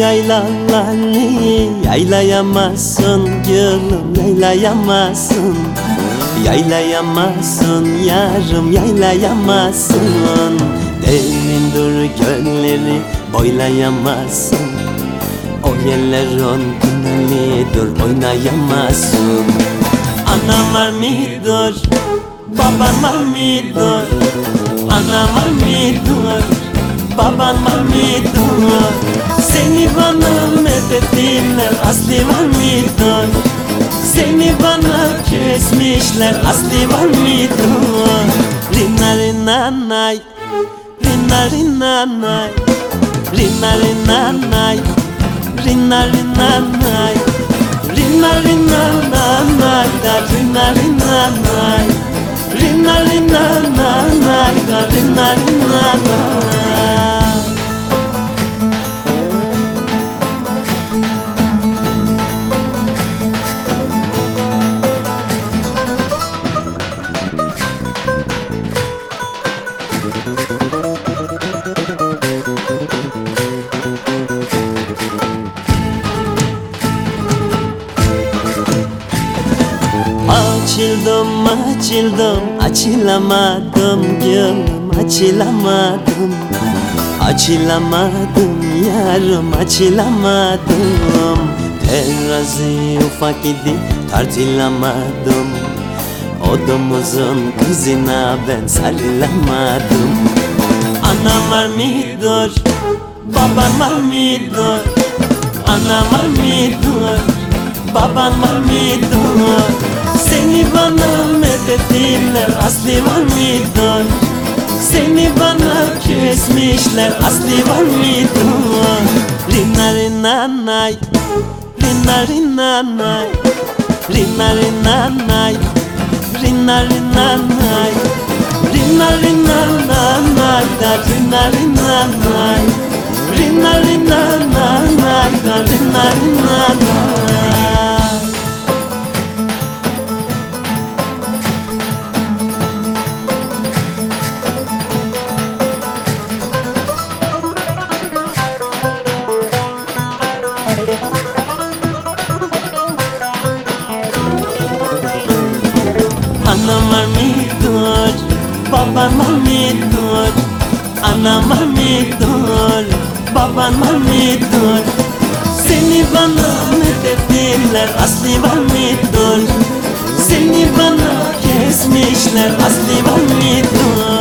yaylalarını Yaylayamazsın? Gülüm yaylayamazsın. Yaylayamazsın yarım yaylayamazsın. Derindir gölleri boylayamazsın. O yerlerin günelidir oynayamazsın. Anam var mıdır, baban var mıdır? Anam var medettiler asli var mıdır Seni bana kesmişler asli var mıdır Rina rina nay. Rina rina nay. Rina rina nay. Rina rina nay. Rina rina nay. Rina rina nay. Rina rina nay Açıldım açıldım. Açılamadım gönlüm açılamadım. Açılamadım yarım açılamadım. Terazi ufak idi tartılamadım. Odamızın kızına ben sarılamadım. Anam var mıdır, baban var mıdır? Anam var mıdır, baban var mıdır Seni bana medettiler asli var mıdır Seni bana kesmişler asli var mıdır Rina rina nay. Rina rina nay. Rina rina nay. Rina rina nay. Rina rina nay. Rina rina nay. Rina rina nay. Rina rina nay baban mıdır Anam mıdır, baban mıdır Seni bana medettiler, asli var mıdır Seni bana kesmişler, asli mıdır